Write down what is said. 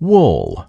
wool.